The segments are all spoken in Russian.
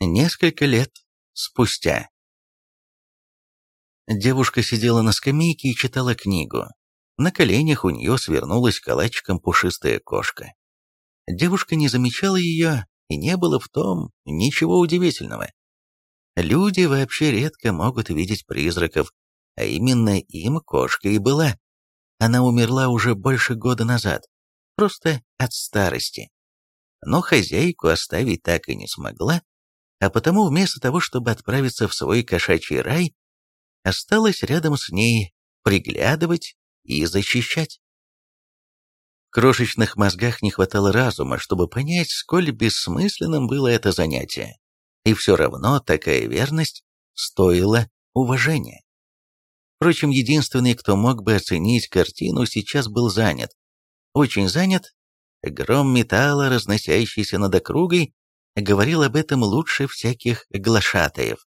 Несколько лет спустя. Девушка сидела на скамейке и читала книгу. На коленях у нее свернулась калачиком пушистая кошка. Девушка не замечала ее, и не было в том ничего удивительного. Люди вообще редко могут видеть призраков, а именно им кошка и была. Она умерла уже больше года назад, просто от старости. Но хозяйку оставить так и не смогла, а потому вместо того, чтобы отправиться в свой кошачий рай, осталась рядом с ней приглядывать и защищать. В крошечных мозгах не хватало разума, чтобы понять, сколь бессмысленным было это занятие. И все равно такая верность стоила уважения. Впрочем, единственный, кто мог бы оценить картину, сейчас был занят. Очень занят. Гром металла, разносящийся над округой, говорил об этом лучше всяких глашатаев.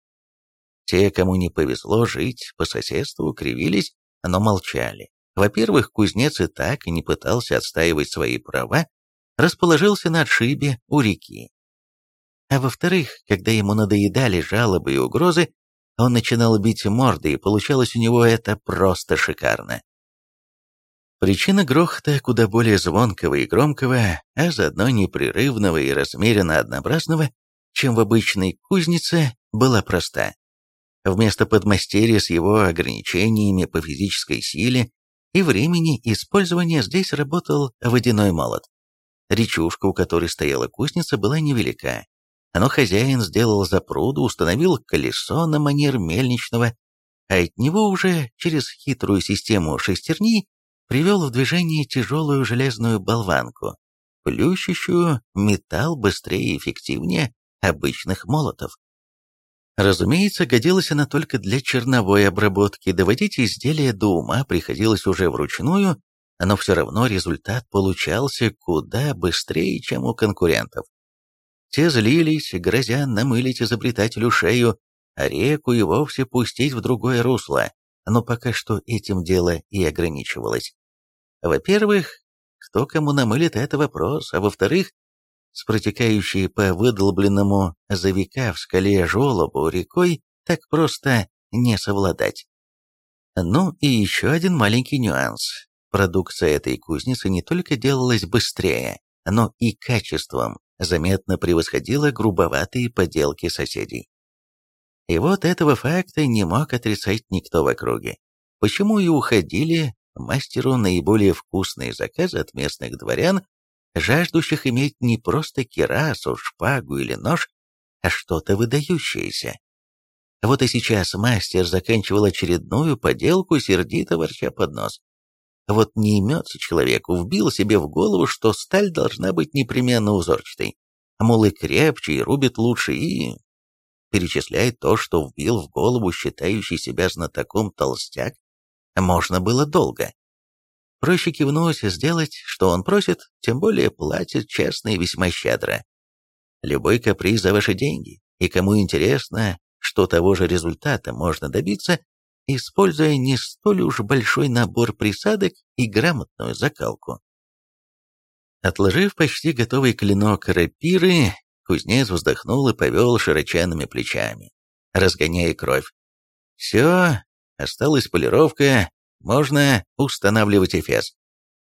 Те, кому не повезло жить по соседству, кривились, но молчали. Во-первых, кузнец и так не пытался отстаивать свои права, расположился на отшибе у реки. А во-вторых, когда ему надоедали жалобы и угрозы, он начинал бить морды, и получалось у него это просто шикарно. Причина грохота куда более звонкого и громкого, а заодно непрерывного и размеренно однообразного, чем в обычной кузнице, была проста. Вместо подмастерья с его ограничениями по физической силе и времени использования здесь работал водяной молот. Речушка, у которой стояла кузница, была невелика, но хозяин сделал запруду, установил колесо на манер мельничного, а от него уже через хитрую систему шестерней привел в движение тяжелую железную болванку, плющущую металл быстрее и эффективнее обычных молотов. Разумеется, годилась она только для черновой обработки, доводить изделие до ума приходилось уже вручную, но все равно результат получался куда быстрее, чем у конкурентов. Те злились, грозя намылить изобретателю шею, а реку и вовсе пустить в другое русло, но пока что этим дело и ограничивалось. Во-первых, кто кому намылит это вопрос, а во-вторых, с протекающей по выдолбленному за века в скале желобу рекой так просто не совладать. Ну и еще один маленький нюанс. Продукция этой кузницы не только делалась быстрее, но и качеством заметно превосходила грубоватые поделки соседей. И вот этого факта не мог отрицать никто в округе. Почему и уходили мастеру наиболее вкусные заказы от местных дворян, жаждущих иметь не просто кирасу, шпагу или нож, а что-то выдающееся. Вот и сейчас мастер заканчивал очередную поделку, сердито ворча под нос. Вот не имется человеку, вбил себе в голову, что сталь должна быть непременно узорчатой. Мол, и крепче, и рубит лучше, и... Перечисляет то, что вбил в голову считающий себя знатоком толстяк, можно было долго. Проще кивнуть, сделать, что он просит, тем более платит честно и весьма щедро. Любой каприз за ваши деньги, и кому интересно, что того же результата можно добиться, используя не столь уж большой набор присадок и грамотную закалку. Отложив почти готовый клинок рапиры, кузнец вздохнул и повел широченными плечами, разгоняя кровь. «Все, осталась полировка, можно устанавливать эфес.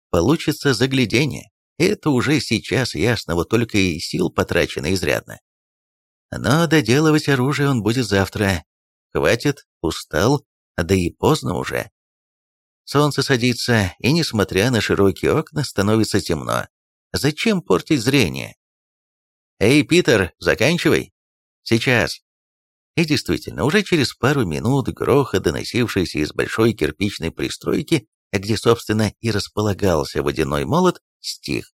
Получится заглядение. Это уже сейчас ясно, вот только и сил потрачено изрядно. Но доделывать оружие он будет завтра. Хватит, устал, да и поздно уже. Солнце садится, и, несмотря на широкие окна, становится темно. Зачем портить зрение? «Эй, Питер, заканчивай!» «Сейчас!» И действительно, уже через пару минут грохот, доносившийся из большой кирпичной пристройки, где, собственно, и располагался водяной молот, стих.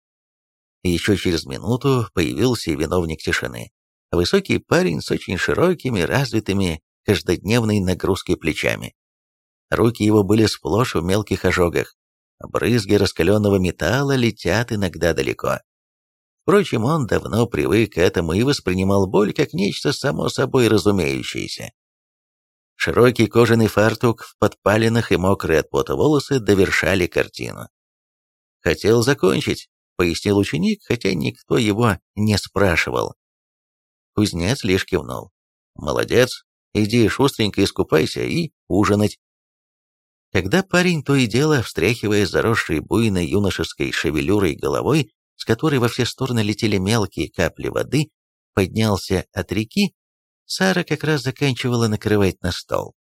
Еще через минуту появился виновник тишины. Высокий парень с очень широкими, развитыми, каждодневной нагрузкой плечами. Руки его были сплошь в мелких ожогах. Брызги раскаленного металла летят иногда далеко. Впрочем, он давно привык к этому и воспринимал боль как нечто само собой разумеющееся. Широкий кожаный фартук в подпалинах и мокрые от пота волосы довершали картину. «Хотел закончить», — пояснил ученик, хотя никто его не спрашивал. Кузнец лишь кивнул. «Молодец, иди шустренько искупайся и ужинать». Когда парень то и дело, встряхивая заросшей буйной юношеской шевелюрой головой, с которой во все стороны летели мелкие капли воды, поднялся от реки, Сара как раз заканчивала накрывать на стол.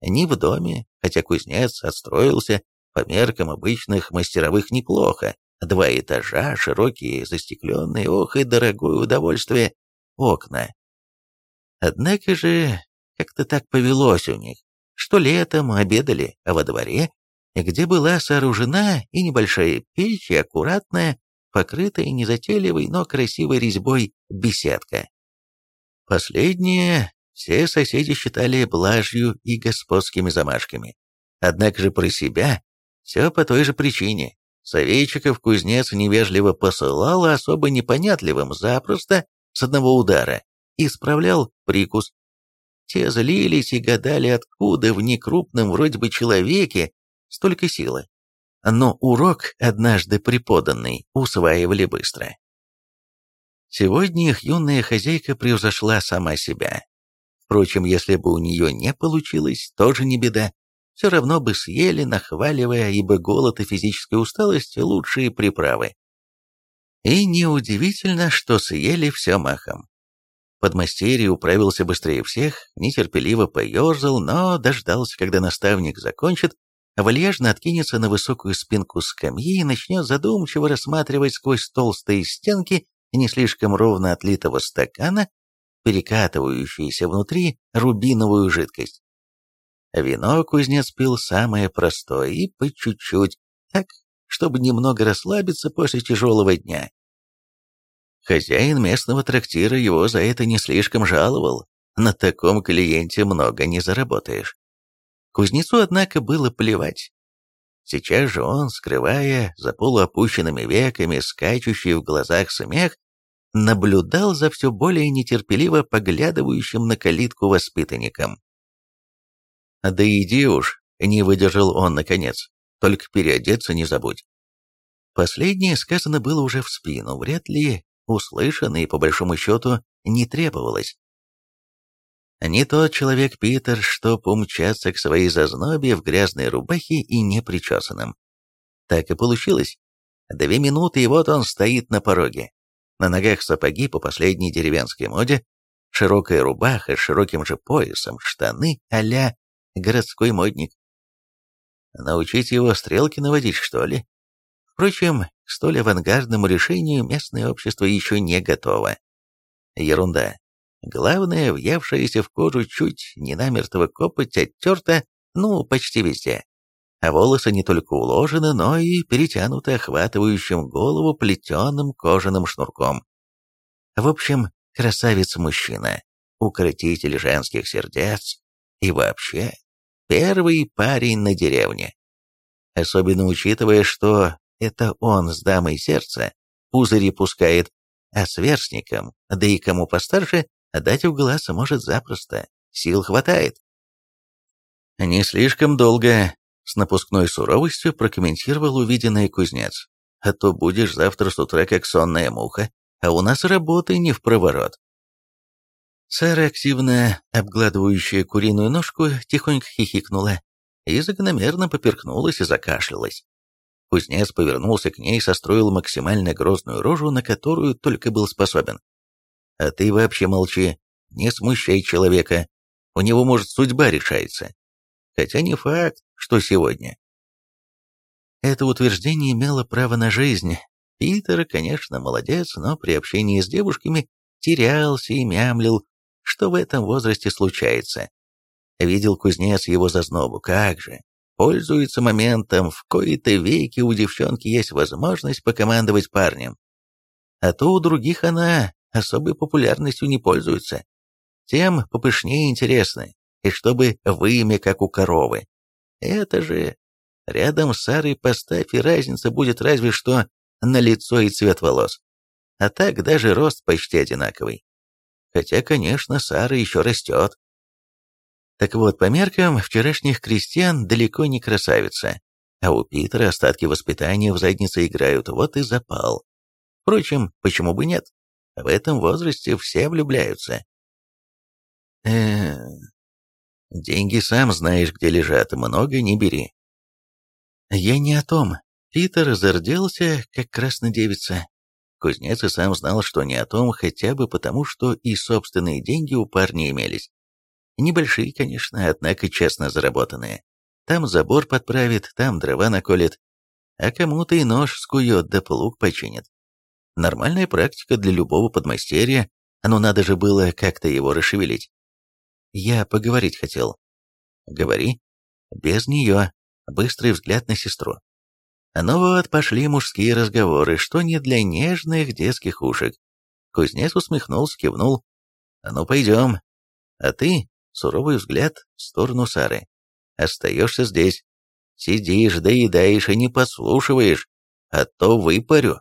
Не в доме, хотя кузнец отстроился, по меркам обычных мастеровых неплохо. Два этажа, широкие, застекленные, ох и дорогое удовольствие, окна. Однако же, как-то так повелось у них, что летом обедали во дворе, где была сооружена и небольшая печь, и аккуратная, покрытая незатейливой, но красивой резьбой беседка. Последнее все соседи считали блажью и господскими замашками. Однако же про себя все по той же причине. Советчиков кузнец невежливо посылал особо непонятливым запросто с одного удара исправлял прикус. Те злились и гадали, откуда в некрупном вроде бы человеке столько силы. Но урок, однажды преподанный, усваивали быстро. Сегодня их юная хозяйка превзошла сама себя. Впрочем, если бы у нее не получилось, тоже не беда. Все равно бы съели, нахваливая, ибо голод и физическая усталость – лучшие приправы. И неудивительно, что съели все махом. Подмастерье управился быстрее всех, нетерпеливо поерзал, но дождался, когда наставник закончит, вальяжно откинется на высокую спинку скамьи и начнет задумчиво рассматривать сквозь толстые стенки не слишком ровно отлитого стакана, перекатывающуюся внутри рубиновую жидкость. Вино кузнец пил самое простое и по чуть-чуть, так, чтобы немного расслабиться после тяжелого дня. Хозяин местного трактира его за это не слишком жаловал. На таком клиенте много не заработаешь. Кузнецу, однако, было плевать. Сейчас же он, скрывая за полуопущенными веками скачущий в глазах смех, наблюдал за все более нетерпеливо поглядывающим на калитку воспитанником. «Да иди уж», — не выдержал он наконец, — «только переодеться не забудь». Последнее сказано было уже в спину, вряд ли услышано и, по большому счету, не требовалось. Не тот человек Питер, что умчаться к своей зазнобе в грязной рубахе и непричесанном. Так и получилось. Две минуты, и вот он стоит на пороге. На ногах сапоги по последней деревенской моде, широкая рубаха с широким же поясом, штаны а городской модник. Научить его стрелки наводить, что ли? Впрочем, к столь авангардному решению местное общество еще не готово. Ерунда. Главное, въевшаяся в кожу чуть не намертво копоть оттерта, ну, почти везде. А волосы не только уложены, но и перетянуты охватывающим голову плетеным кожаным шнурком. В общем, красавец-мужчина, укротитель женских сердец и вообще первый парень на деревне. Особенно учитывая, что это он с дамой сердца пузыри пускает, а сверстникам, да и кому постарше, Дать в глаз может запросто, сил хватает. Не слишком долго, с напускной суровостью прокомментировал увиденный кузнец. А то будешь завтра с утра как сонная муха, а у нас работы не в проворот. Сара, активно обгладывающая куриную ножку, тихонько хихикнула и закономерно поперхнулась и закашлялась. Кузнец повернулся к ней и состроил максимально грозную рожу, на которую только был способен. А ты вообще молчи, не смущай человека. У него, может, судьба решается. Хотя не факт, что сегодня. Это утверждение имело право на жизнь. Питер, конечно, молодец, но при общении с девушками терялся и мямлил, что в этом возрасте случается. Видел кузнец его зазнобу, как же. Пользуется моментом, в кои-то веки у девчонки есть возможность покомандовать парнем. А то у других она особой популярностью не пользуются. Тем попышнее интересны, и чтобы вымя, как у коровы. Это же... Рядом с Сарой поставь, и разница будет разве что на лицо и цвет волос. А так даже рост почти одинаковый. Хотя, конечно, Сара еще растет. Так вот, по меркам вчерашних крестьян далеко не красавица, а у Питера остатки воспитания в заднице играют, вот и запал. Впрочем, почему бы нет? В этом возрасте все влюбляются. э Деньги сам знаешь, где лежат, много не бери. Я не о том. Питер зарделся, как красная девица. Кузнец и сам знал, что не о том, хотя бы потому, что и собственные деньги у парня имелись. Небольшие, конечно, однако честно заработанные. Там забор подправит, там дрова наколет, а кому-то и нож скует, да плуг починит. Нормальная практика для любого подмастерья, но надо же было как-то его расшевелить. Я поговорить хотел. Говори. Без нее. Быстрый взгляд на сестру. Ну вот, пошли мужские разговоры, что не для нежных детских ушек. Кузнец усмехнулся, кивнул. Ну, пойдем. А ты, суровый взгляд в сторону Сары. Остаешься здесь. Сидишь, доедаешь и не подслушиваешь, а то выпарю.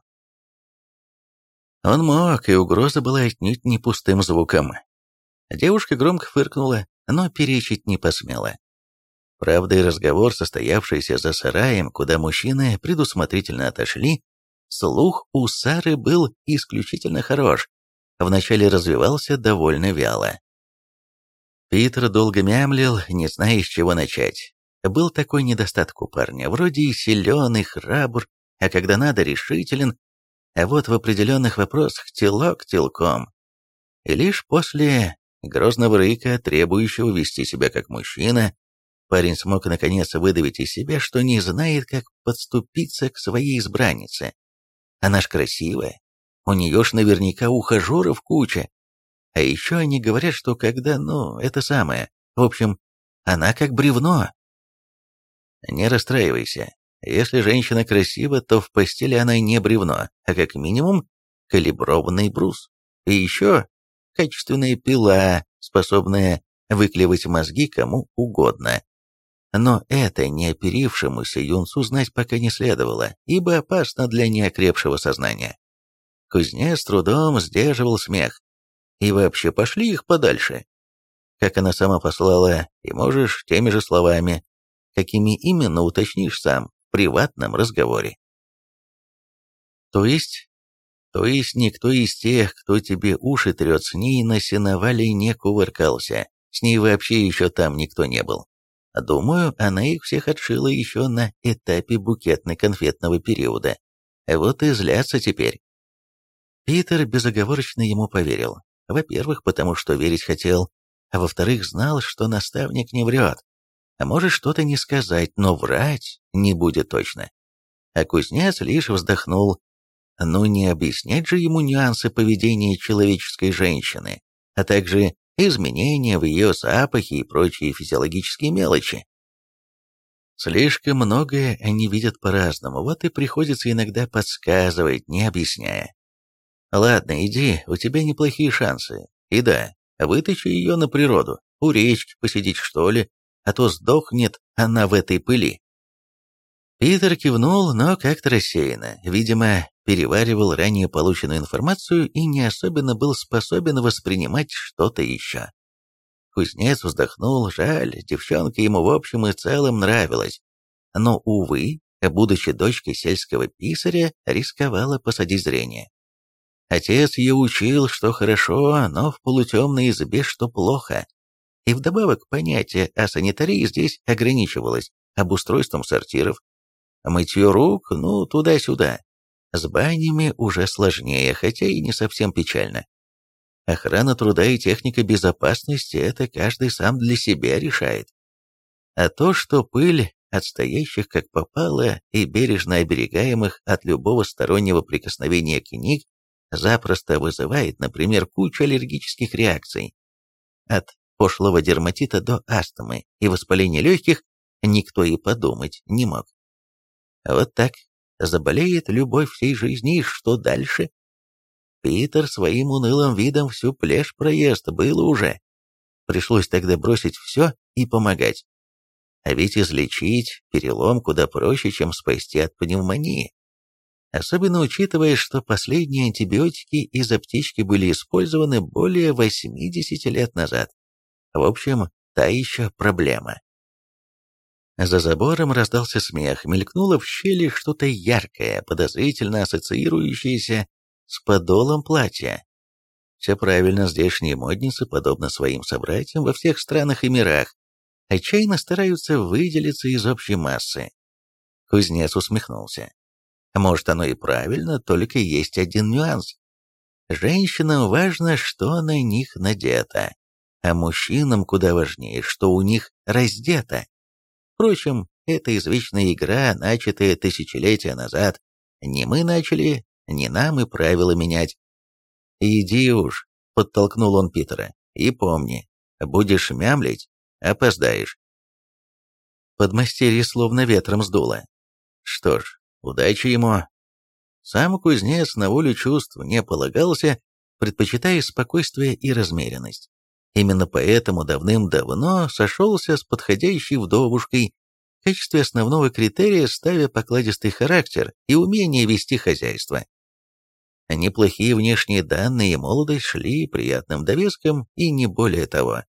Он мог, и угроза была отнюдь не пустым звуком. Девушка громко фыркнула, но перечить не посмела. Правда, и разговор, состоявшийся за сараем, куда мужчины предусмотрительно отошли, слух у Сары был исключительно хорош, вначале развивался довольно вяло. Питер долго мямлил, не зная, с чего начать. Был такой недостаток у парня, вроде и силен, и храбр, а когда надо, решителен, а вот в определенных вопросах телок телком. И лишь после грозного рыка, требующего вести себя как мужчина, парень смог наконец выдавить из себя, что не знает, как подступиться к своей избраннице. Она ж красивая, у нее ж наверняка ухажеров куча. А еще они говорят, что когда, ну, это самое, в общем, она как бревно. Не расстраивайся. Если женщина красива, то в постели она не бревно, а как минимум калиброванный брус. И еще качественная пила, способная выклевать мозги кому угодно. Но это неоперившемуся юнцу знать пока не следовало, ибо опасно для неокрепшего сознания. Кузнец с трудом сдерживал смех. И вообще пошли их подальше. Как она сама послала, и можешь теми же словами, какими именно уточнишь сам приватном разговоре. То есть, то есть никто из тех, кто тебе уши трет, с ней на сеновале не кувыркался, с ней вообще еще там никто не был. Думаю, она их всех отшила еще на этапе букетно-конфетного периода. Вот и злятся теперь. Питер безоговорочно ему поверил. Во-первых, потому что верить хотел, а во-вторых, знал, что наставник не врет. А может что-то не сказать, но врать не будет точно. А кузнец лишь вздохнул. Ну не объяснять же ему нюансы поведения человеческой женщины, а также изменения в ее запахе и прочие физиологические мелочи. Слишком многое они видят по-разному, вот и приходится иногда подсказывать, не объясняя. Ладно, иди, у тебя неплохие шансы. И да, вытащи ее на природу, у речки посидеть что ли, а то сдохнет она в этой пыли. Питер кивнул, но как-то рассеянно, видимо, переваривал ранее полученную информацию и не особенно был способен воспринимать что-то еще. Кузнец вздохнул, жаль, девчонка ему в общем и целом нравилась. Но, увы, будучи дочкой сельского писаря, рисковала посадить зрение. Отец ее учил, что хорошо, но в полутемной избе, что плохо. И вдобавок понятие о санитарии здесь ограничивалось обустройством сортиров. Мытье рук, ну, туда-сюда. С банями уже сложнее, хотя и не совсем печально. Охрана труда и техника безопасности – это каждый сам для себя решает. А то, что пыль от стоящих как попало и бережно оберегаемых от любого стороннего прикосновения книг запросто вызывает, например, кучу аллергических реакций. От пошлого дерматита до астмы и воспаления легких никто и подумать не мог. Вот так заболеет любовь всей жизни, и что дальше? Питер своим унылым видом всю плешь проезд было уже. Пришлось тогда бросить все и помогать. А ведь излечить перелом куда проще, чем спасти от пневмонии. Особенно учитывая, что последние антибиотики из аптечки были использованы более 80 лет назад. В общем, та еще проблема. За забором раздался смех, мелькнуло в щели что-то яркое, подозрительно ассоциирующееся с подолом платья. Все правильно, здешние модницы, подобно своим собратьям во всех странах и мирах, отчаянно стараются выделиться из общей массы. Кузнец усмехнулся. Может, оно и правильно, только есть один нюанс. Женщинам важно, что на них надето, а мужчинам куда важнее, что у них раздето. Впрочем, это извечная игра, начатая тысячелетия назад. Не мы начали, не нам и правила менять. «Иди уж», — подтолкнул он Питера, — «и помни, будешь мямлить, опоздаешь». Подмастерье словно ветром сдуло. Что ж, удачи ему. Сам кузнец на волю чувств не полагался, предпочитая спокойствие и размеренность. Именно поэтому давным-давно сошелся с подходящей вдовушкой, в качестве основного критерия ставя покладистый характер и умение вести хозяйство. Неплохие внешние данные и молодость шли приятным довеском и не более того.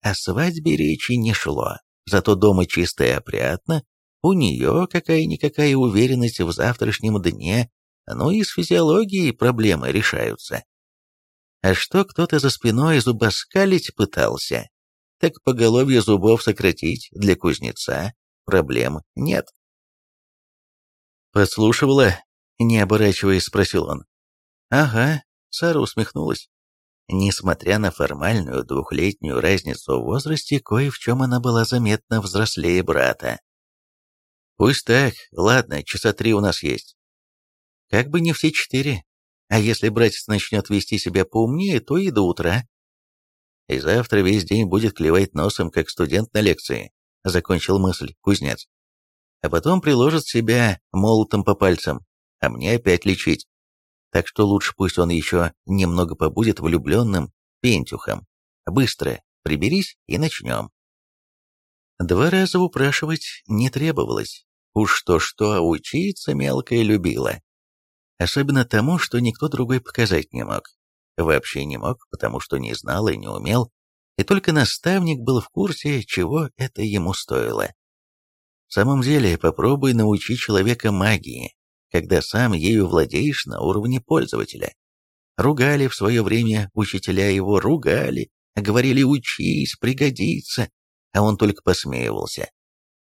О свадьбе речи не шло, зато дома чисто и опрятно, у нее какая-никакая уверенность в завтрашнем дне, но и с физиологией проблемы решаются. А что кто-то за спиной зубоскалить пытался, так поголовье зубов сократить для кузнеца проблем нет. «Подслушивала?» — не оборачиваясь, спросил он. «Ага», — Сара усмехнулась. Несмотря на формальную двухлетнюю разницу в возрасте, кое в чем она была заметно взрослее брата. «Пусть так, ладно, часа три у нас есть». «Как бы не все четыре. А если братец начнет вести себя поумнее, то и до утра». «И завтра весь день будет клевать носом, как студент на лекции», — закончил мысль кузнец. «А потом приложит себя молотом по пальцам, а мне опять лечить. Так что лучше пусть он еще немного побудет влюбленным пентюхом. Быстро приберись и начнем». Два раза упрашивать не требовалось. Уж что-что, а учиться мелкая любила. Особенно тому, что никто другой показать не мог. Вообще не мог, потому что не знал и не умел, и только наставник был в курсе, чего это ему стоило. В самом деле, попробуй научить человека магии, когда сам ею владеешь на уровне пользователя. Ругали в свое время учителя его, ругали, говорили «учись, пригодится», а он только посмеивался.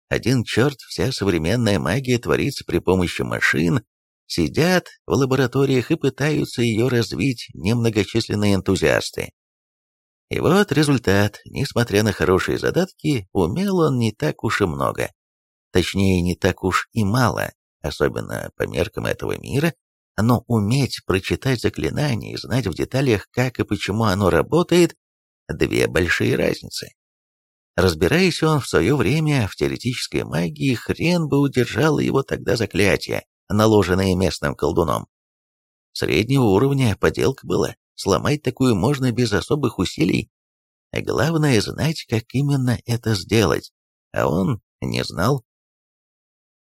Один черт, вся современная магия творится при помощи машин, сидят в лабораториях и пытаются ее развить немногочисленные энтузиасты. И вот результат, несмотря на хорошие задатки, умел он не так уж и много. Точнее, не так уж и мало, особенно по меркам этого мира, но уметь прочитать заклинание и знать в деталях, как и почему оно работает, две большие разницы. Разбираясь он в свое время в теоретической магии, хрен бы удержало его тогда заклятие, наложенное местным колдуном. Среднего уровня поделка была, сломать такую можно без особых усилий. А главное знать, как именно это сделать, а он не знал.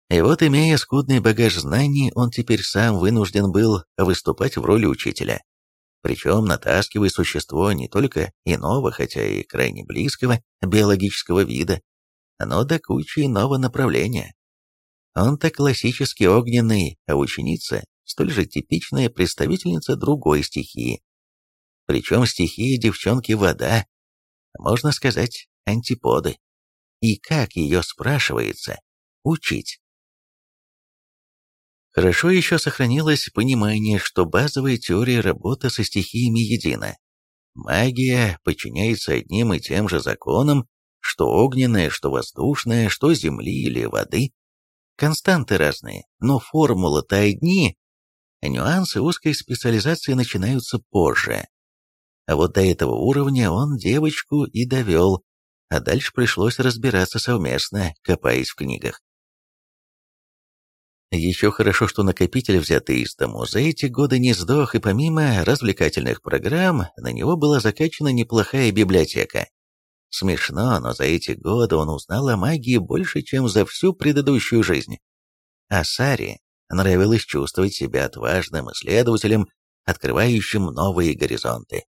И вот, имея скудный багаж знаний, он теперь сам вынужден был выступать в роли учителя причем натаскивая существо не только иного, хотя и крайне близкого биологического вида, но до кучи иного направления. Он-то классически огненный, а ученица – столь же типичная представительница другой стихии. Причем стихии девчонки вода, можно сказать, антиподы. И как ее, спрашивается, учить? Хорошо еще сохранилось понимание, что базовая теория работы со стихиями едина. Магия подчиняется одним и тем же законам, что огненная, что воздушная, что земли или воды. Константы разные, но формулы-то одни. Нюансы узкой специализации начинаются позже. А вот до этого уровня он девочку и довел, а дальше пришлось разбираться совместно, копаясь в книгах. Еще хорошо, что накопитель, взятый из дому, за эти годы не сдох, и помимо развлекательных программ, на него была закачана неплохая библиотека. Смешно, но за эти годы он узнал о магии больше, чем за всю предыдущую жизнь. А Саре нравилось чувствовать себя отважным исследователем, открывающим новые горизонты.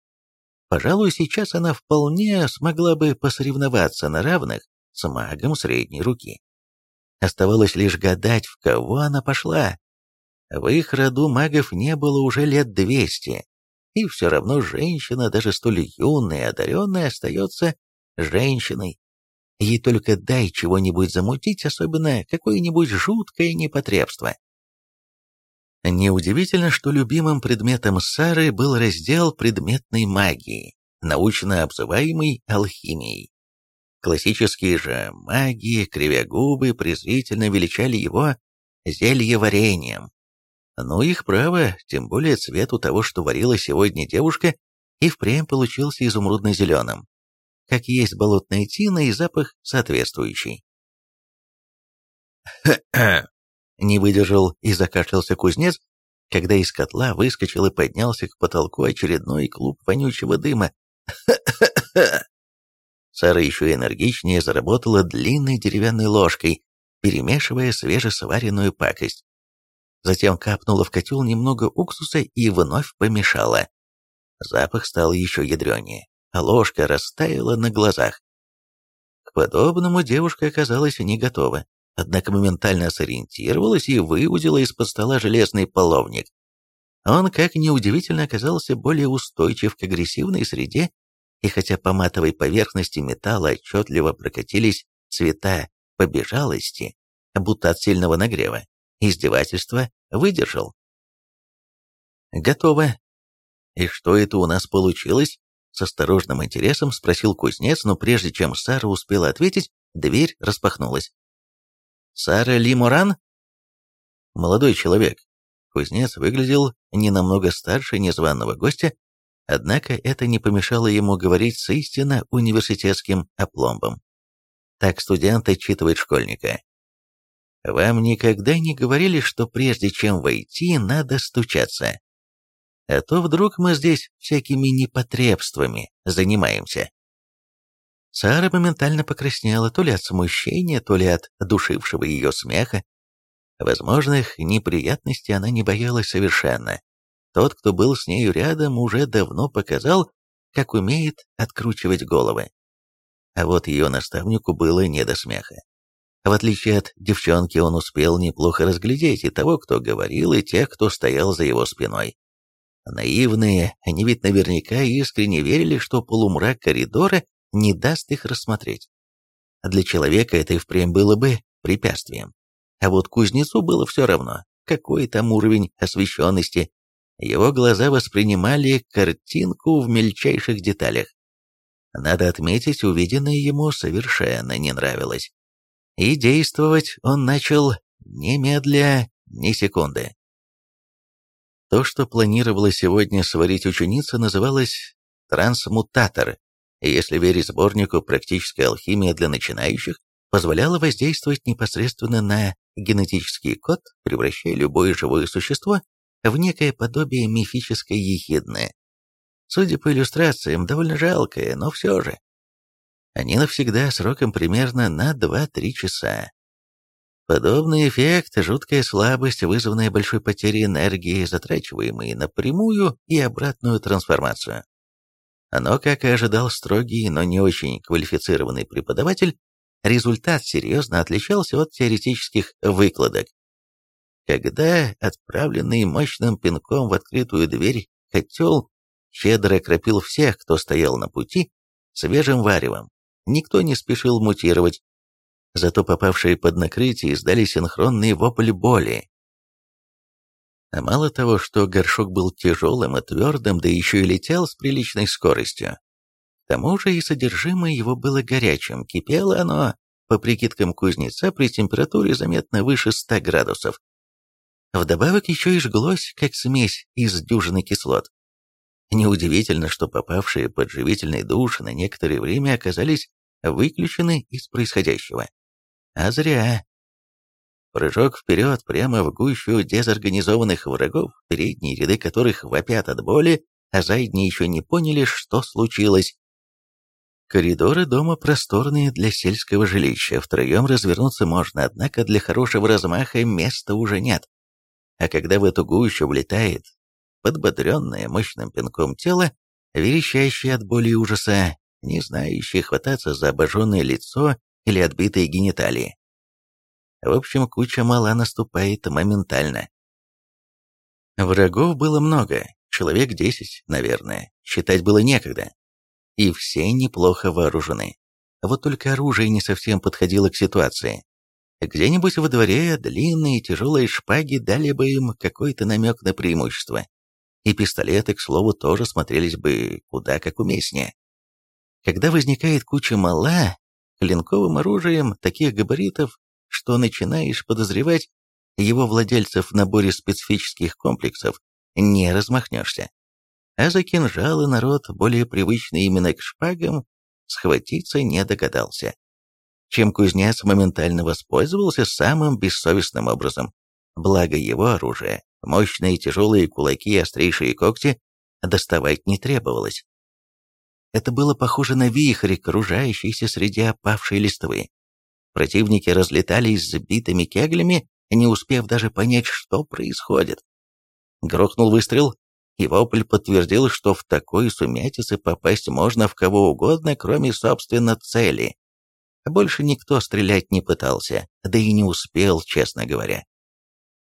Пожалуй, сейчас она вполне смогла бы посоревноваться на равных с магом средней руки. Оставалось лишь гадать, в кого она пошла. В их роду магов не было уже лет двести, и все равно женщина, даже столь юная и одаренная, остается женщиной. Ей только дай чего-нибудь замутить, особенно какое-нибудь жуткое непотребство. Неудивительно, что любимым предметом Сары был раздел предметной магии, научно обзываемый алхимией. Классические же маги, кривя губы, презрительно величали его зельеварением. Но их право, тем более цвет у того, что варила сегодня девушка, и впрямь получился изумрудно-зеленым. Как есть болотная тина и запах соответствующий. Не выдержал и закашлялся кузнец, когда из котла выскочил и поднялся к потолку очередной клуб вонючего дыма. Сара еще энергичнее заработала длинной деревянной ложкой, перемешивая свежесваренную пакость. Затем капнула в котел немного уксуса и вновь помешала. Запах стал еще ядренее, ложка растаяла на глазах. К подобному девушка оказалась не готова, однако моментально сориентировалась и выудила из-под стола железный половник. Он, как неудивительно, оказался более устойчив к агрессивной среде и хотя по матовой поверхности металла отчетливо прокатились цвета побежалости, будто от сильного нагрева, издевательство выдержал. «Готово. И что это у нас получилось?» С осторожным интересом спросил кузнец, но прежде чем Сара успела ответить, дверь распахнулась. «Сара Лиморан?» «Молодой человек». Кузнец выглядел не намного старше незваного гостя, Однако это не помешало ему говорить с истинно университетским опломбом. Так студент отчитывает школьника. «Вам никогда не говорили, что прежде чем войти, надо стучаться? А то вдруг мы здесь всякими непотребствами занимаемся». Сара моментально покраснела то ли от смущения, то ли от душившего ее смеха. Возможных неприятностей она не боялась совершенно. Тот, кто был с нею рядом, уже давно показал, как умеет откручивать головы. А вот ее наставнику было не до смеха. В отличие от девчонки, он успел неплохо разглядеть и того, кто говорил, и тех, кто стоял за его спиной. Наивные, они ведь наверняка искренне верили, что полумрак коридора не даст их рассмотреть. Для человека это и впрямь было бы препятствием. А вот кузнецу было все равно, какой там уровень освещенности, его глаза воспринимали картинку в мельчайших деталях. Надо отметить, увиденное ему совершенно не нравилось. И действовать он начал немедля ни секунды. То, что планировала сегодня сварить ученица, называлось трансмутатор, и если верить сборнику «Практическая алхимия для начинающих», позволяло воздействовать непосредственно на генетический код, превращая любое живое существо в некое подобие мифической ехидны. Судя по иллюстрациям, довольно жалкое, но все же. Они навсегда сроком примерно на 2-3 часа. Подобный эффект – жуткая слабость, вызванная большой потерей энергии, затрачиваемой на прямую и обратную трансформацию. Но, как и ожидал строгий, но не очень квалифицированный преподаватель, результат серьезно отличался от теоретических выкладок. Когда отправленный мощным пинком в открытую дверь котел щедро окропил всех, кто стоял на пути, свежим варевом, никто не спешил мутировать, зато попавшие под накрытие издали синхронный вопль боли. А мало того, что горшок был тяжелым и твердым, да еще и летел с приличной скоростью. К тому же и содержимое его было горячим, кипело оно, по прикидкам кузнеца, при температуре заметно выше 100 градусов. Вдобавок еще и жглось, как смесь из дюжины кислот. Неудивительно, что попавшие под живительный душ на некоторое время оказались выключены из происходящего. А зря. Прыжок вперед прямо в гущу дезорганизованных врагов, передние ряды которых вопят от боли, а задние еще не поняли, что случилось. Коридоры дома просторные для сельского жилища, втроем развернуться можно, однако для хорошего размаха места уже нет. А когда в эту гущу влетает подбодренное мощным пинком тело, верещащее от боли и ужаса, не знающее хвататься за обожженное лицо или отбитые гениталии. В общем, куча мала наступает моментально. Врагов было много, человек десять, наверное, считать было некогда. И все неплохо вооружены. Вот только оружие не совсем подходило к ситуации. Где-нибудь во дворе длинные тяжелые шпаги дали бы им какой-то намек на преимущество. И пистолеты, к слову, тоже смотрелись бы куда как уместнее. Когда возникает куча мала, клинковым оружием таких габаритов, что начинаешь подозревать его владельцев в наборе специфических комплексов, не размахнешься. А за кинжалы народ, более привычный именно к шпагам, схватиться не догадался. Чем кузнец моментально воспользовался самым бессовестным образом. Благо его оружие, мощные тяжелые кулаки и острейшие когти, доставать не требовалось. Это было похоже на вихрь, кружающийся среди опавшей листвы. Противники разлетались сбитыми кеглями, не успев даже понять, что происходит. Грохнул выстрел, и вопль подтвердил, что в такой сумятице попасть можно в кого угодно, кроме, собственно, цели. Больше никто стрелять не пытался, да и не успел, честно говоря.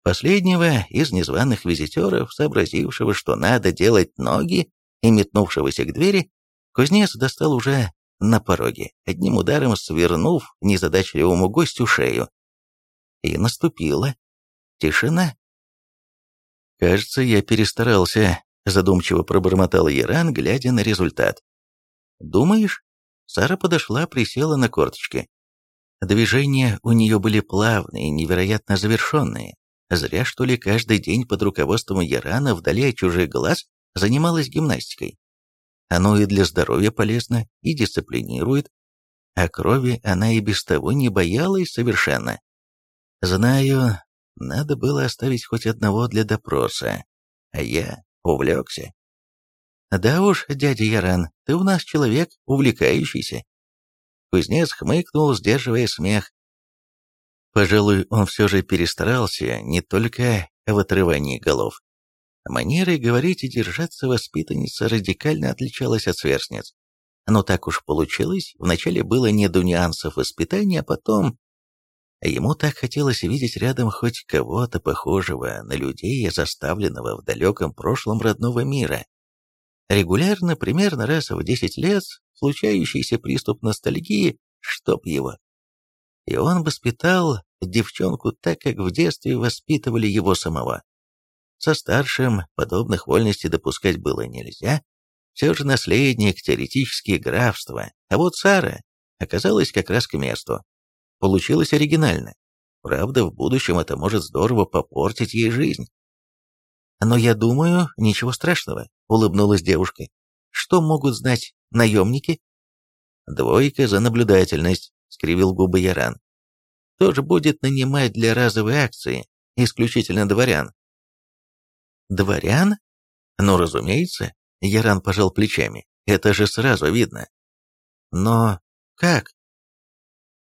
Последнего из незваных визитеров, сообразившего, что надо делать ноги, и метнувшегося к двери, кузнец достал уже на пороге, одним ударом свернув незадачливому гостю шею. И наступила тишина. «Кажется, я перестарался», — задумчиво пробормотал Яран, глядя на результат. «Думаешь?» Сара подошла, присела на корточки. Движения у нее были плавные, невероятно завершенные. Зря, что ли, каждый день под руководством Ярана вдали от чужих глаз занималась гимнастикой. Оно и для здоровья полезно, и дисциплинирует. А крови она и без того не боялась совершенно. Знаю, надо было оставить хоть одного для допроса, а я увлекся. «Да уж, дядя Яран, ты у нас человек увлекающийся». Кузнец хмыкнул, сдерживая смех. Пожалуй, он все же перестарался не только в отрывании голов. Манерой говорить и держаться воспитанница радикально отличалась от сверстниц. Но так уж получилось, вначале было не до нюансов воспитания, а потом Ему так хотелось видеть рядом хоть кого-то похожего на людей, заставленного в далеком прошлом родного мира. Регулярно, примерно раз в 10 лет, случающийся приступ ностальгии, чтоб его. И он воспитал девчонку так, как в детстве воспитывали его самого. Со старшим подобных вольностей допускать было нельзя, все же наследник теоретически графства, а вот Сара оказалась как раз к месту. Получилось оригинально. Правда, в будущем это может здорово попортить ей жизнь. «Но я думаю, ничего страшного», — улыбнулась девушка. «Что могут знать наемники?» «Двойка за наблюдательность», — скривил губы Яран. «Кто же будет нанимать для разовой акции исключительно дворян?» «Дворян? Ну, разумеется», — Яран пожал плечами. «Это же сразу видно». «Но как?»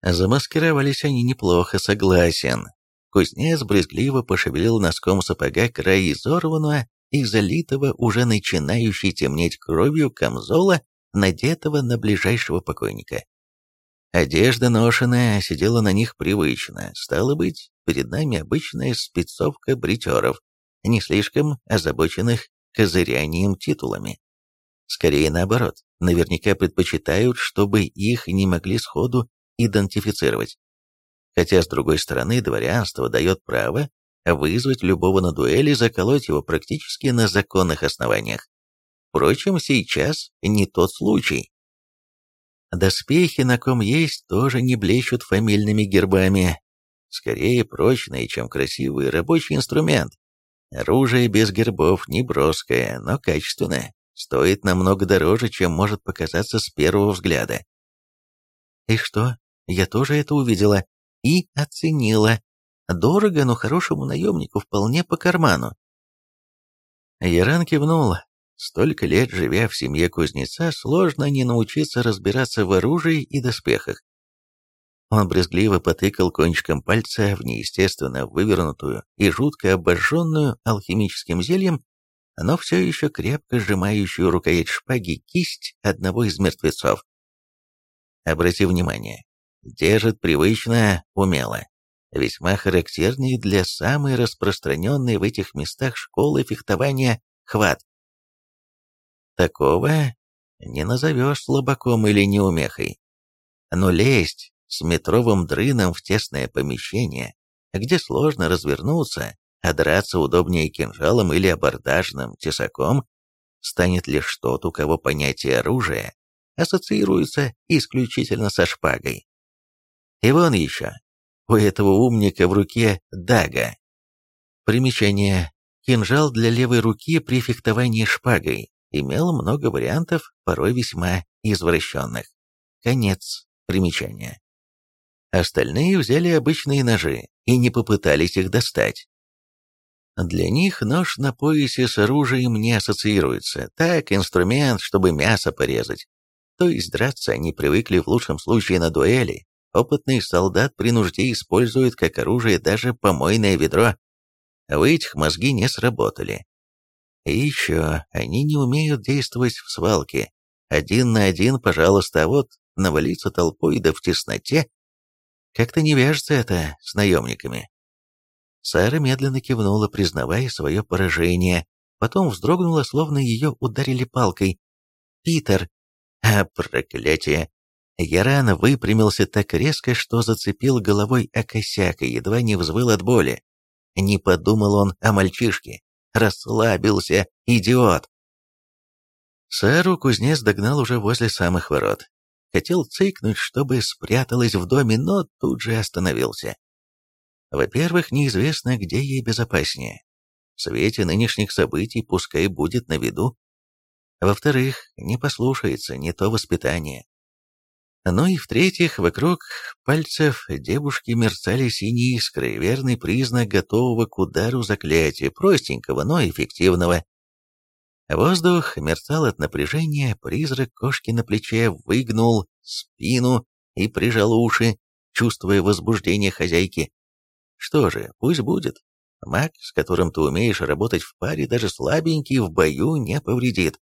Замаскировались они неплохо, согласен. Кузнец брезгливо пошевелил носком сапога край изорванного и залитого уже начинающей темнеть кровью камзола, надетого на ближайшего покойника. Одежда ношеная сидела на них привычно, стало быть, перед нами обычная спецовка бритеров, не слишком озабоченных козырянием титулами. Скорее наоборот, наверняка предпочитают, чтобы их не могли сходу идентифицировать. Хотя, с другой стороны, дворянство дает право вызвать любого на дуэли и заколоть его практически на законных основаниях. Впрочем, сейчас не тот случай. Доспехи, на ком есть, тоже не блещут фамильными гербами. Скорее прочные, чем красивый рабочий инструмент. Оружие без гербов не броское, но качественное. Стоит намного дороже, чем может показаться с первого взгляда. «И что, я тоже это увидела и оценила. Дорого, но хорошему наемнику вполне по карману. Яран кивнул. Столько лет живя в семье кузнеца, сложно не научиться разбираться в оружии и доспехах. Он брезгливо потыкал кончиком пальца в неестественно вывернутую и жутко обожженную алхимическим зельем, но все еще крепко сжимающую рукоять шпаги кисть одного из мертвецов. Обрати внимание, держит привычно, умело. Весьма характерный для самой распространенной в этих местах школы фехтования хват. Такого не назовешь слабаком или неумехой. Но лезть с метровым дрыном в тесное помещение, где сложно развернуться, а драться удобнее кинжалом или абордажным тесаком, станет лишь тот, у кого понятие оружия ассоциируется исключительно со шпагой. И вон еще, у этого умника в руке дага. Примечание. Кинжал для левой руки при фехтовании шпагой имел много вариантов, порой весьма извращенных. Конец примечания. Остальные взяли обычные ножи и не попытались их достать. Для них нож на поясе с оружием не ассоциируется. Так, инструмент, чтобы мясо порезать. То есть драться они привыкли в лучшем случае на дуэли. Опытный солдат при нужде использует как оружие даже помойное ведро. У этих мозги не сработали. И еще, они не умеют действовать в свалке. Один на один, пожалуйста, а вот навалиться толпой да в тесноте. Как-то не вяжется это с наемниками. Сара медленно кивнула, признавая свое поражение. Потом вздрогнула, словно ее ударили палкой. «Питер!» «А, проклятие!» Яран выпрямился так резко, что зацепил головой о косяк и едва не взвыл от боли. Не подумал он о мальчишке. Расслабился, идиот. Сару кузнец догнал уже возле самых ворот. Хотел цикнуть, чтобы спряталась в доме, но тут же остановился. Во-первых, неизвестно, где ей безопаснее. В свете нынешних событий пускай будет на виду. Во-вторых, не послушается не то воспитание. Ну и в-третьих, вокруг пальцев девушки мерцали синие искры, верный признак готового к удару заклятия, простенького, но эффективного. Воздух мерцал от напряжения, призрак кошки на плече выгнул спину и прижал уши, чувствуя возбуждение хозяйки. Что же, пусть будет. Маг, с которым ты умеешь работать в паре, даже слабенький в бою не повредит.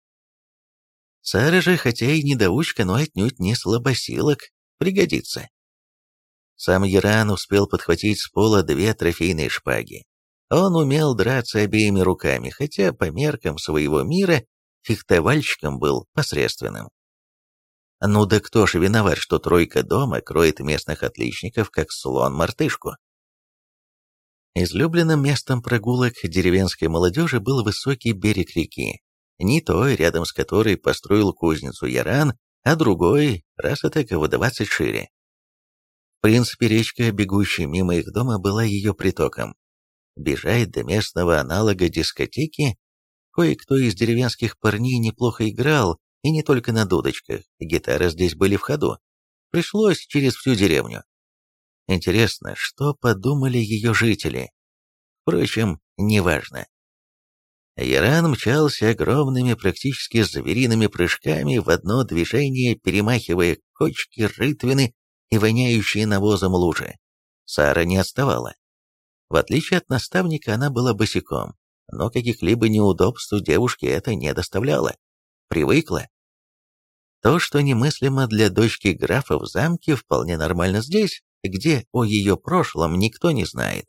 Сара же, хотя и недоучка, но отнюдь не слабосилок, пригодится. Сам Яран успел подхватить с пола две трофейные шпаги. Он умел драться обеими руками, хотя по меркам своего мира фехтовальщиком был посредственным. Ну да кто же виноват, что тройка дома кроет местных отличников, как слон мартышку? Излюбленным местом прогулок деревенской молодежи был высокий берег реки, не той, рядом с которой построил кузницу Яран, а другой, раз это в 20 шире. В принципе, речка, бегущая мимо их дома, была ее притоком. Бежать до местного аналога дискотеки кое-кто из деревенских парней неплохо играл, и не только на дудочках, гитары здесь были в ходу. Пришлось через всю деревню. Интересно, что подумали ее жители? Впрочем, неважно. Яран мчался огромными, практически звериными прыжками в одно движение, перемахивая кочки, рытвины и воняющие навозом лужи. Сара не отставала. В отличие от наставника, она была босиком, но каких-либо неудобств девушке это не доставляло. Привыкла. То, что немыслимо для дочки графа в замке, вполне нормально здесь, где о ее прошлом никто не знает.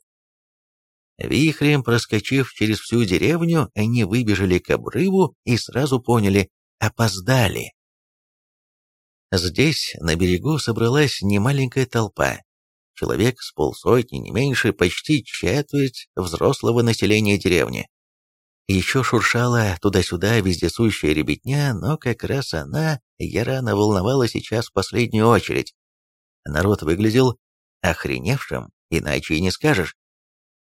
Вихрем проскочив через всю деревню, они выбежали к обрыву и сразу поняли – опоздали. Здесь, на берегу, собралась немаленькая толпа. Человек с полсотни, не меньше, почти четверть взрослого населения деревни. Еще шуршала туда-сюда вездесущая ребятня, но как раз она ярано волновала сейчас в последнюю очередь. Народ выглядел охреневшим, иначе и не скажешь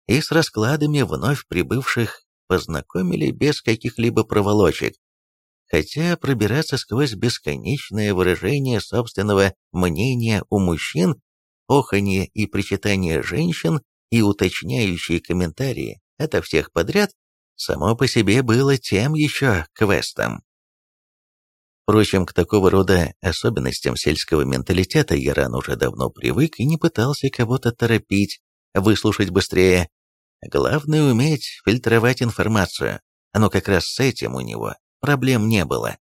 и с раскладами вновь прибывших познакомили без каких-либо проволочек, хотя пробираться сквозь бесконечное выражение собственного мнения у мужчин, оханье и причитание женщин и уточняющие комментарии ото всех подряд само по себе было тем еще квестом. Впрочем, к такого рода особенностям сельского менталитета Яран уже давно привык и не пытался кого-то торопить, выслушать быстрее, Главное уметь фильтровать информацию, но как раз с этим у него проблем не было.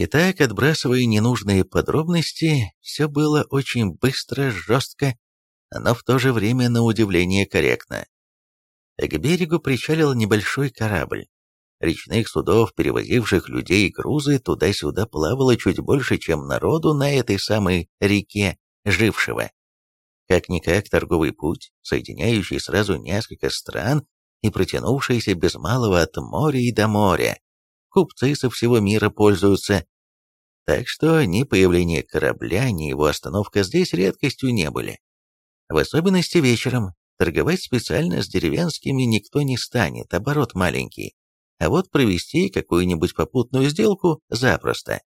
Итак, отбрасывая ненужные подробности, все было очень быстро, жестко, но в то же время на удивление корректно. К берегу причалил небольшой корабль. речных судов, перевозивших людей и грузы, туда-сюда плавало чуть больше, чем народу на этой самой реке жившего. Как-никак торговый путь, соединяющий сразу несколько стран и протянувшийся без малого от моря и до моря. Купцы со всего мира пользуются. Так что ни появление корабля, ни его остановка здесь редкостью не были. В особенности вечером. Торговать специально с деревенскими никто не станет, оборот маленький. А вот провести какую-нибудь попутную сделку запросто.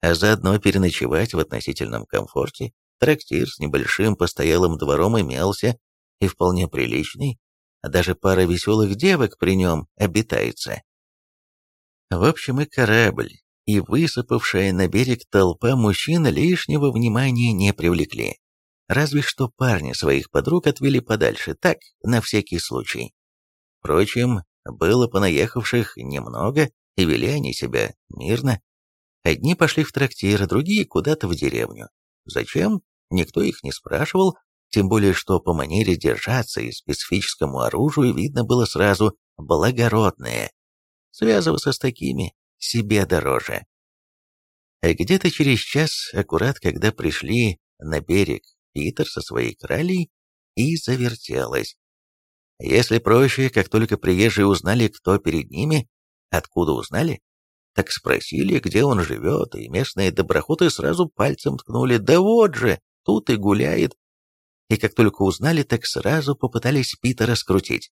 А заодно переночевать в относительном комфорте. Трактир с небольшим постоялым двором имелся, и вполне приличный, а даже пара веселых девок при нем обитается. В общем, и корабль, и высыпавшая на берег толпа мужчин лишнего внимания не привлекли. Разве что парни своих подруг отвели подальше, так, на всякий случай. Впрочем, было понаехавших немного, и вели они себя мирно. Одни пошли в трактир, другие куда-то в деревню. Зачем? Никто их не спрашивал, тем более что по манере держаться и специфическому оружию видно было сразу благородное. Связываться с такими себе дороже. А где-то через час, аккурат когда пришли на берег Питер со своей кралей, и завертелась. Если проще, как только приезжие узнали, кто перед ними, откуда узнали, так спросили, где он живет, и местные доброхоты сразу пальцем ткнули, да вот же, тут и гуляет. И как только узнали, так сразу попытались Питера скрутить.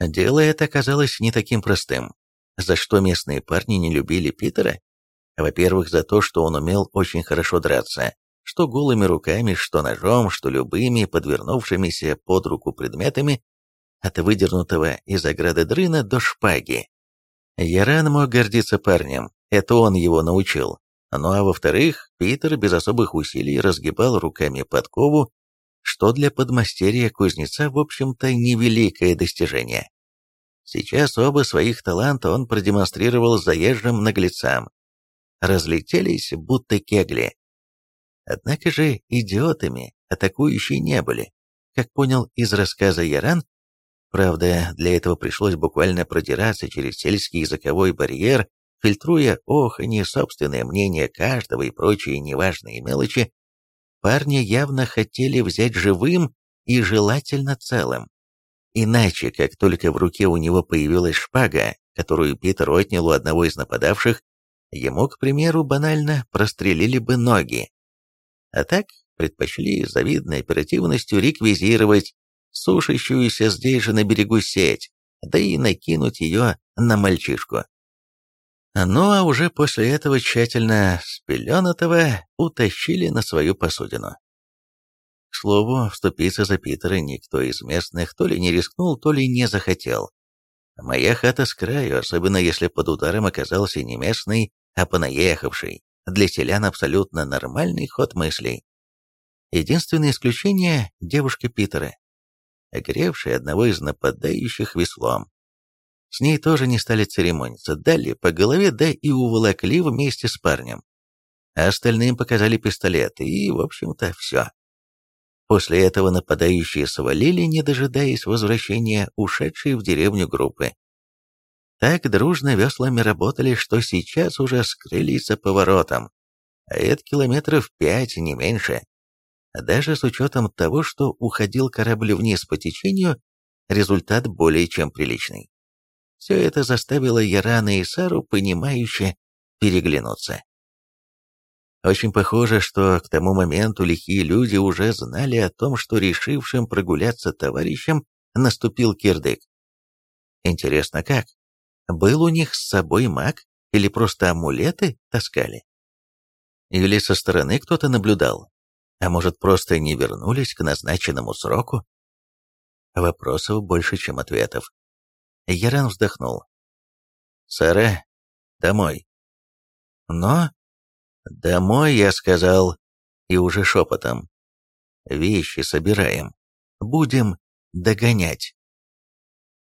Дело это оказалось не таким простым. За что местные парни не любили Питера? Во-первых, за то, что он умел очень хорошо драться, что голыми руками, что ножом, что любыми подвернувшимися под руку предметами, от выдернутого из ограды дрына до шпаги. Яран мог гордиться парнем, это он его научил. Ну а во-вторых, Питер без особых усилий разгибал руками подкову, что для подмастерья кузнеца, в общем-то, невеликое достижение. Сейчас оба своих таланта он продемонстрировал заезжим наглецам. Разлетелись, будто кегли. Однако же идиотами атакующие не были. Как понял из рассказа Яран, правда, для этого пришлось буквально продираться через сельский языковой барьер, фильтруя оханье, собственное мнение каждого и прочие неважные мелочи, парня явно хотели взять живым и желательно целым. Иначе, как только в руке у него появилась шпага, которую Питер отнял у одного из нападавших, ему, к примеру, банально прострелили бы ноги. А так предпочли завидной оперативностью реквизировать сушащуюся здесь же на берегу сеть, да и накинуть ее на мальчишку. Ну а уже после этого тщательно спеленатого утащили на свою посудину. К слову, вступиться за Питера никто из местных то ли не рискнул, то ли не захотел. Моя хата с краю, особенно если под ударом оказался не местный, а понаехавший. Для селян абсолютно нормальный ход мыслей. Единственное исключение – девушка Питера, огревшая одного из нападающих веслом. С ней тоже не стали церемониться, дали по голове, да и уволокли вместе с парнем. А остальным показали пистолеты, и, в общем-то, все. После этого нападающие свалили, не дожидаясь возвращения ушедшей в деревню группы. Так дружно веслами работали, что сейчас уже скрылись за поворотом. А это километров пять, не меньше. Даже с учетом того, что уходил корабль вниз по течению, результат более чем приличный. Все это заставило Ярана и Сару, понимающе, переглянуться. Очень похоже, что к тому моменту лихие люди уже знали о том, что решившим прогуляться товарищам наступил кирдык. Интересно, как? Был у них с собой маг или просто амулеты таскали? Или со стороны кто-то наблюдал? А может, просто не вернулись к назначенному сроку? Вопросов больше, чем ответов. Яран вздохнул. «Сара, домой». «Но...» «Домой, я сказал». И уже шепотом. «Вещи собираем. Будем догонять».